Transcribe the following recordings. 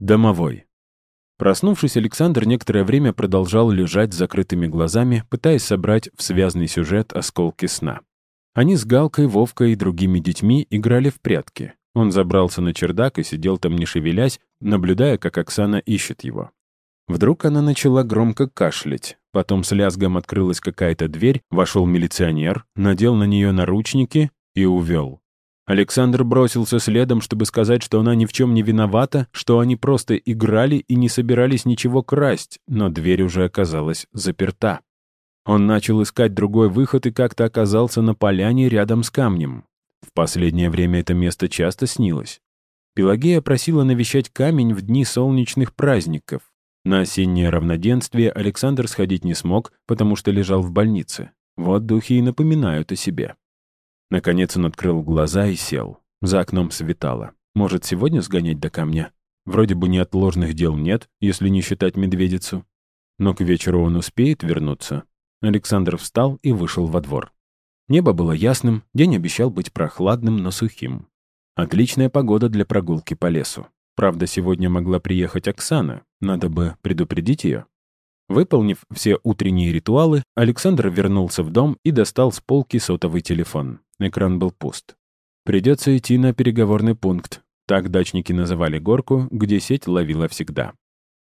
Домовой. Проснувшись, Александр некоторое время продолжал лежать с закрытыми глазами, пытаясь собрать в связный сюжет осколки сна. Они с Галкой, Вовкой и другими детьми играли в прятки. Он забрался на чердак и сидел там не шевелясь, наблюдая, как Оксана ищет его. Вдруг она начала громко кашлять. Потом с лязгом открылась какая-то дверь, вошел милиционер, надел на нее наручники и увел. Александр бросился следом, чтобы сказать, что она ни в чем не виновата, что они просто играли и не собирались ничего красть, но дверь уже оказалась заперта. Он начал искать другой выход и как-то оказался на поляне рядом с камнем. В последнее время это место часто снилось. Пелагея просила навещать камень в дни солнечных праздников. На осеннее равноденствие Александр сходить не смог, потому что лежал в больнице. Вот духи и напоминают о себе. Наконец он открыл глаза и сел. За окном светало. Может, сегодня сгонять до камня? Вроде бы неотложных дел нет, если не считать медведицу. Но к вечеру он успеет вернуться. Александр встал и вышел во двор. Небо было ясным, день обещал быть прохладным, но сухим. Отличная погода для прогулки по лесу. Правда, сегодня могла приехать Оксана, надо бы предупредить ее. Выполнив все утренние ритуалы, Александр вернулся в дом и достал с полки сотовый телефон. Экран был пуст. Придется идти на переговорный пункт. Так дачники называли горку, где сеть ловила всегда.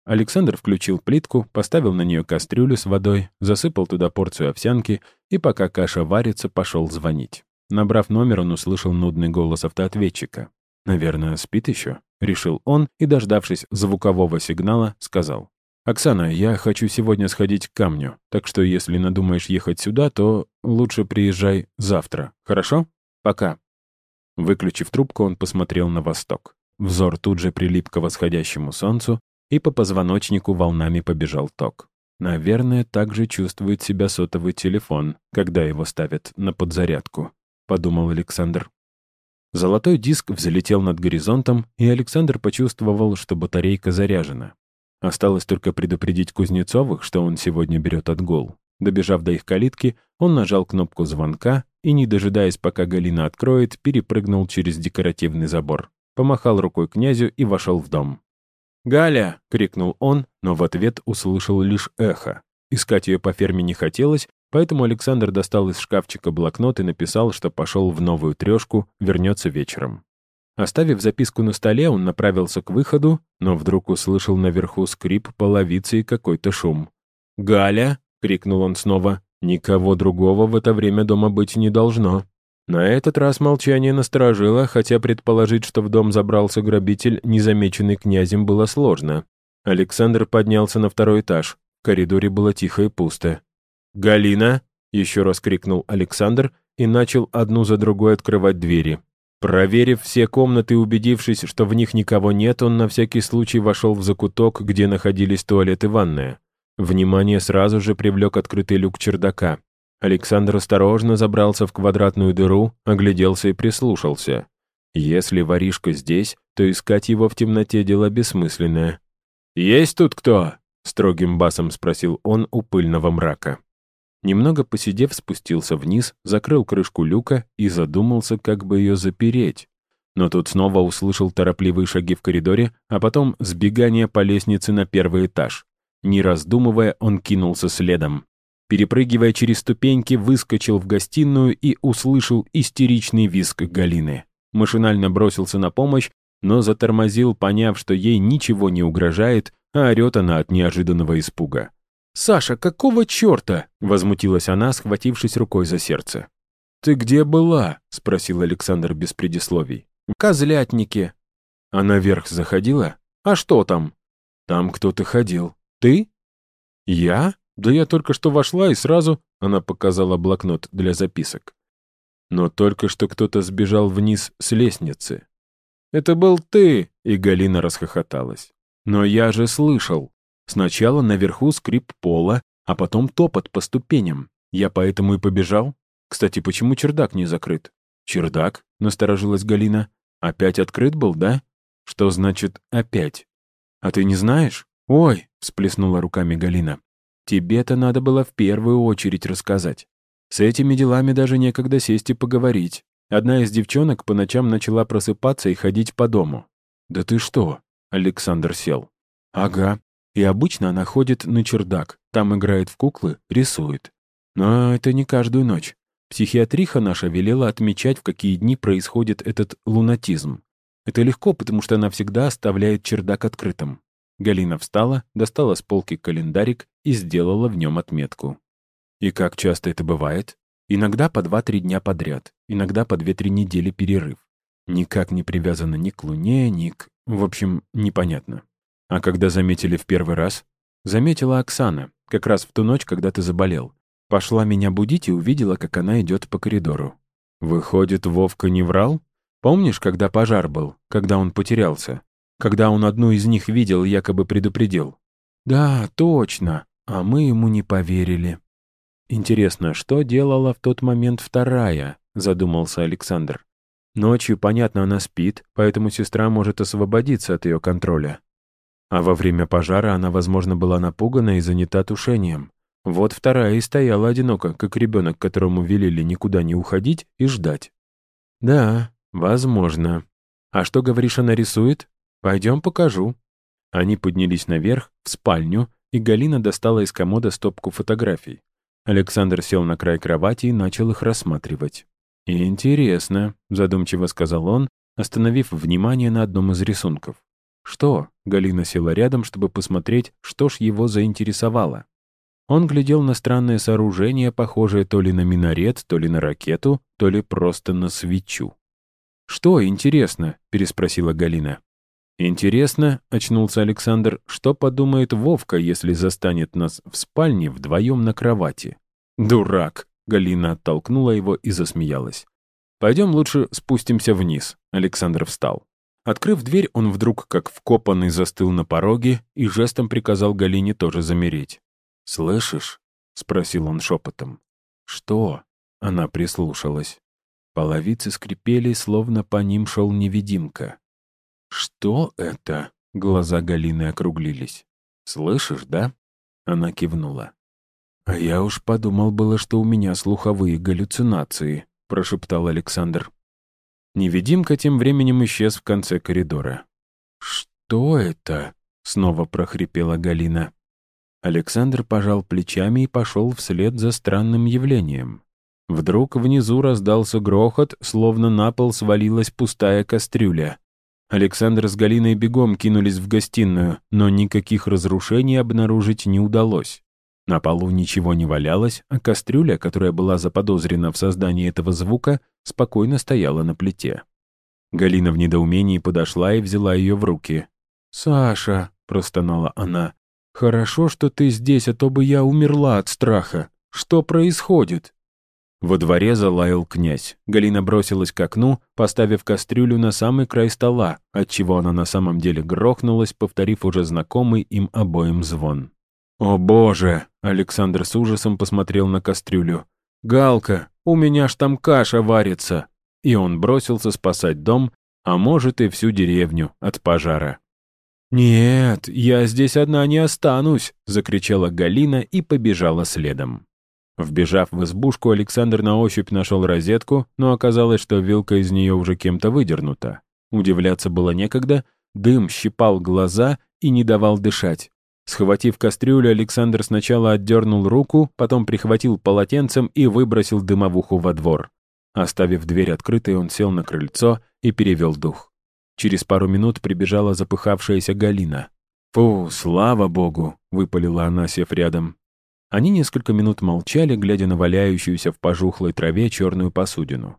Александр включил плитку, поставил на нее кастрюлю с водой, засыпал туда порцию овсянки и, пока каша варится, пошел звонить. Набрав номер, он услышал нудный голос автоответчика. «Наверное, спит еще?» — решил он и, дождавшись звукового сигнала, сказал. «Оксана, я хочу сегодня сходить к камню, так что если надумаешь ехать сюда, то лучше приезжай завтра, хорошо? Пока». Выключив трубку, он посмотрел на восток. Взор тут же прилип к восходящему солнцу, и по позвоночнику волнами побежал ток. Наверное, так же чувствует себя сотовый телефон, когда его ставят на подзарядку, подумал Александр. Золотой диск взлетел над горизонтом, и Александр почувствовал, что батарейка заряжена. Осталось только предупредить Кузнецовых, что он сегодня берет отгул. Добежав до их калитки, он нажал кнопку звонка и, не дожидаясь, пока Галина откроет, перепрыгнул через декоративный забор, помахал рукой князю и вошел в дом. «Галя!» — крикнул он, но в ответ услышал лишь эхо. Искать ее по ферме не хотелось, поэтому Александр достал из шкафчика блокнот и написал, что пошел в новую трешку, вернется вечером. Оставив записку на столе, он направился к выходу, но вдруг услышал наверху скрип половицы и какой-то шум. «Галя!» — крикнул он снова. «Никого другого в это время дома быть не должно». На этот раз молчание насторожило, хотя предположить, что в дом забрался грабитель, незамеченный князем, было сложно. Александр поднялся на второй этаж. В коридоре было тихо и пусто. «Галина!» — еще раз крикнул Александр и начал одну за другой открывать двери. Проверив все комнаты и убедившись, что в них никого нет, он на всякий случай вошел в закуток, где находились туалет и ванная. Внимание сразу же привлек открытый люк чердака. Александр осторожно забрался в квадратную дыру, огляделся и прислушался. Если воришка здесь, то искать его в темноте дело бессмысленное. «Есть тут кто?» — строгим басом спросил он у пыльного мрака. Немного посидев, спустился вниз, закрыл крышку люка и задумался, как бы ее запереть. Но тут снова услышал торопливые шаги в коридоре, а потом сбегание по лестнице на первый этаж. Не раздумывая, он кинулся следом перепрыгивая через ступеньки, выскочил в гостиную и услышал истеричный визг Галины. Машинально бросился на помощь, но затормозил, поняв, что ей ничего не угрожает, а орёт она от неожиданного испуга. «Саша, какого чёрта?» — возмутилась она, схватившись рукой за сердце. «Ты где была?» — спросил Александр без предисловий. «В козлятнике». «А наверх заходила? А что там?» «Там кто-то ходил. Ты?» «Я?» «Да я только что вошла и сразу...» Она показала блокнот для записок. Но только что кто-то сбежал вниз с лестницы. «Это был ты!» — и Галина расхохоталась. «Но я же слышал. Сначала наверху скрип пола, а потом топот по ступеням. Я поэтому и побежал. Кстати, почему чердак не закрыт?» «Чердак?» — насторожилась Галина. «Опять открыт был, да?» «Что значит «опять»?» «А ты не знаешь?» «Ой!» — всплеснула руками Галина. Тебе-то надо было в первую очередь рассказать. С этими делами даже некогда сесть и поговорить. Одна из девчонок по ночам начала просыпаться и ходить по дому. «Да ты что?» Александр сел. «Ага. И обычно она ходит на чердак, там играет в куклы, рисует. Но это не каждую ночь. Психиатриха наша велела отмечать, в какие дни происходит этот лунатизм. Это легко, потому что она всегда оставляет чердак открытым. Галина встала, достала с полки календарик и сделала в нем отметку. И как часто это бывает? Иногда по 2-3 дня подряд, иногда по 2-3 недели перерыв. Никак не привязано ни к Луне, ни к... В общем, непонятно. А когда заметили в первый раз? Заметила Оксана, как раз в ту ночь, когда ты заболел. Пошла меня будить и увидела, как она идет по коридору. Выходит, Вовка не врал? Помнишь, когда пожар был, когда он потерялся? Когда он одну из них видел, якобы предупредил? Да, точно. А мы ему не поверили. Интересно, что делала в тот момент вторая? Задумался Александр. Ночью, понятно, она спит, поэтому сестра может освободиться от ее контроля. А во время пожара она, возможно, была напугана и занята тушением. Вот вторая и стояла одиноко, как ребенок, которому велели никуда не уходить и ждать. Да, возможно. А что, говоришь, она рисует? Пойдем покажу. Они поднялись наверх, в спальню, и Галина достала из комода стопку фотографий. Александр сел на край кровати и начал их рассматривать. «Интересно», — задумчиво сказал он, остановив внимание на одном из рисунков. «Что?» — Галина села рядом, чтобы посмотреть, что ж его заинтересовало. Он глядел на странное сооружение, похожее то ли на минарет, то ли на ракету, то ли просто на свечу. «Что, интересно?» — переспросила Галина. «Интересно», — очнулся Александр, — «что подумает Вовка, если застанет нас в спальне вдвоем на кровати?» «Дурак!» — Галина оттолкнула его и засмеялась. «Пойдем лучше спустимся вниз», — Александр встал. Открыв дверь, он вдруг, как вкопанный, застыл на пороге и жестом приказал Галине тоже замереть. «Слышишь?» — спросил он шепотом. «Что?» — она прислушалась. Половицы скрипели, словно по ним шел невидимка. «Что это?» — глаза Галины округлились. «Слышишь, да?» — она кивнула. «А я уж подумал было, что у меня слуховые галлюцинации», — прошептал Александр. Невидимка тем временем исчез в конце коридора. «Что это?» — снова прохрипела Галина. Александр пожал плечами и пошел вслед за странным явлением. Вдруг внизу раздался грохот, словно на пол свалилась пустая кастрюля. Александр с Галиной бегом кинулись в гостиную, но никаких разрушений обнаружить не удалось. На полу ничего не валялось, а кастрюля, которая была заподозрена в создании этого звука, спокойно стояла на плите. Галина в недоумении подошла и взяла ее в руки. «Саша», — простонала она, «Хорошо, что ты здесь, а то бы я умерла от страха. Что происходит?» Во дворе залаял князь. Галина бросилась к окну, поставив кастрюлю на самый край стола, отчего она на самом деле грохнулась, повторив уже знакомый им обоим звон. «О боже!» — Александр с ужасом посмотрел на кастрюлю. «Галка, у меня ж там каша варится!» И он бросился спасать дом, а может и всю деревню от пожара. «Нет, я здесь одна не останусь!» — закричала Галина и побежала следом. Вбежав в избушку, Александр на ощупь нашел розетку, но оказалось, что вилка из нее уже кем-то выдернута. Удивляться было некогда, дым щипал глаза и не давал дышать. Схватив кастрюлю, Александр сначала отдернул руку, потом прихватил полотенцем и выбросил дымовуху во двор. Оставив дверь открытой, он сел на крыльцо и перевел дух. Через пару минут прибежала запыхавшаяся Галина. «Фу, слава богу!» — выпалила она, сев рядом. Они несколько минут молчали, глядя на валяющуюся в пожухлой траве черную посудину.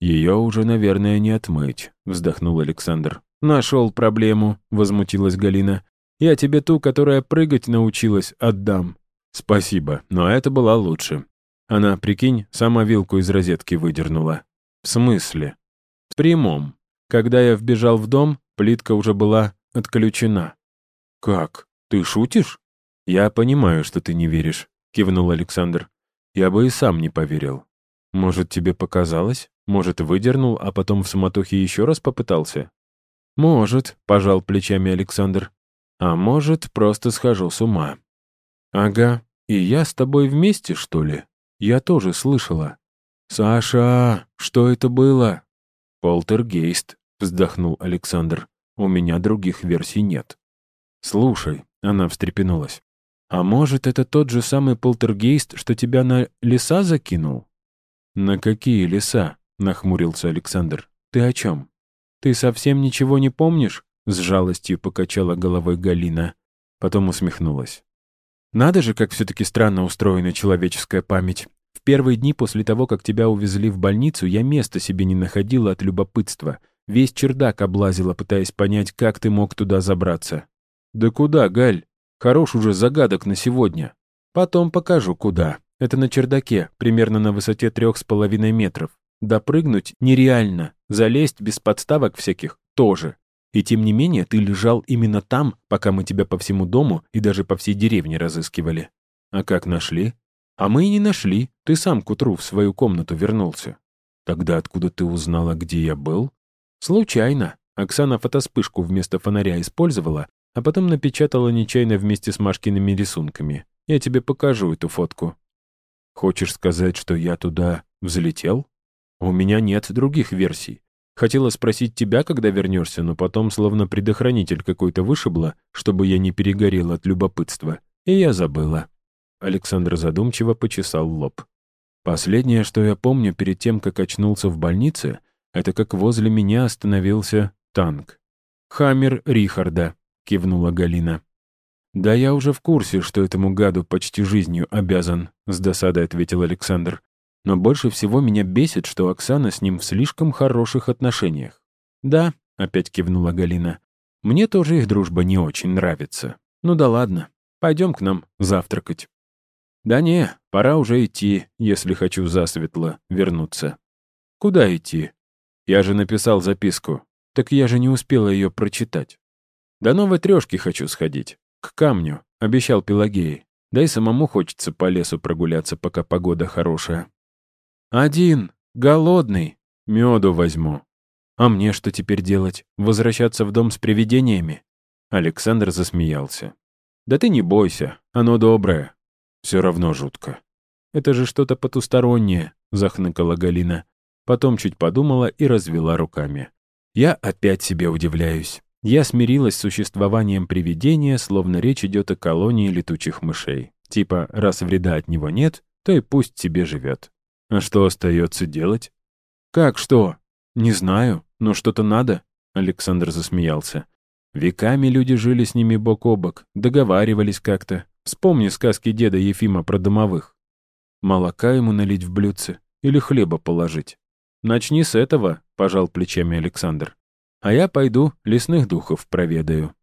«Ее уже, наверное, не отмыть», — вздохнул Александр. «Нашел проблему», — возмутилась Галина. «Я тебе ту, которая прыгать научилась, отдам». «Спасибо, но это была лучше». Она, прикинь, сама вилку из розетки выдернула. «В смысле?» «В прямом. Когда я вбежал в дом, плитка уже была отключена. «Как? Ты шутишь?» «Я понимаю, что ты не веришь», — кивнул Александр. «Я бы и сам не поверил. Может, тебе показалось? Может, выдернул, а потом в суматохе еще раз попытался?» «Может», — пожал плечами Александр. «А может, просто схожу с ума». «Ага, и я с тобой вместе, что ли? Я тоже слышала». «Саша, что это было?» «Полтергейст», вздохнул Александр. У меня других версий нет. Слушай, она встрепенулась. А может, это тот же самый полтергейст, что тебя на леса закинул? На какие леса? Нахмурился Александр. Ты о чем? Ты совсем ничего не помнишь? С жалостью покачала головой Галина. Потом усмехнулась. Надо же, как все-таки странно устроена человеческая память. В первые дни после того, как тебя увезли в больницу, я места себе не находила от любопытства. Весь чердак облазила, пытаясь понять, как ты мог туда забраться. Да куда, Галь? Хорош уже загадок на сегодня. Потом покажу, куда. Это на чердаке, примерно на высоте трех с половиной метров. Допрыгнуть нереально, залезть без подставок всяких тоже. И тем не менее ты лежал именно там, пока мы тебя по всему дому и даже по всей деревне разыскивали. А как нашли? А мы и не нашли. Ты сам к утру в свою комнату вернулся. Тогда откуда ты узнала, где я был? Случайно. Оксана фотоспышку вместо фонаря использовала, а потом напечатала нечаянно вместе с Машкиными рисунками. Я тебе покажу эту фотку. Хочешь сказать, что я туда взлетел? У меня нет других версий. Хотела спросить тебя, когда вернешься, но потом словно предохранитель какой-то вышибло, чтобы я не перегорел от любопытства. И я забыла. Александр задумчиво почесал лоб. Последнее, что я помню перед тем, как очнулся в больнице, это как возле меня остановился танк. «Хаммер Рихарда», — кивнула Галина. «Да я уже в курсе, что этому гаду почти жизнью обязан», — с досадой ответил Александр. Но больше всего меня бесит, что Оксана с ним в слишком хороших отношениях. «Да», — опять кивнула Галина, — «мне тоже их дружба не очень нравится. Ну да ладно, пойдем к нам завтракать». «Да не, пора уже идти, если хочу засветло вернуться». «Куда идти?» «Я же написал записку. Так я же не успела ее прочитать». «До новой трешки хочу сходить. К камню», — обещал Пелагеи. Да и самому хочется по лесу прогуляться, пока погода хорошая. «Один, голодный, меду возьму. А мне что теперь делать? Возвращаться в дом с привидениями?» Александр засмеялся. «Да ты не бойся, оно доброе. Все равно жутко». «Это же что-то потустороннее», — захныкала Галина. Потом чуть подумала и развела руками. «Я опять себе удивляюсь. Я смирилась с существованием привидения, словно речь идет о колонии летучих мышей. Типа, раз вреда от него нет, то и пусть себе живет. А что остается делать? Как что? Не знаю, но что-то надо. Александр засмеялся. Веками люди жили с ними бок о бок, договаривались как-то. Вспомни сказки деда Ефима про домовых. Молока ему налить в блюдце или хлеба положить. Начни с этого, пожал плечами Александр. А я пойду лесных духов проведаю.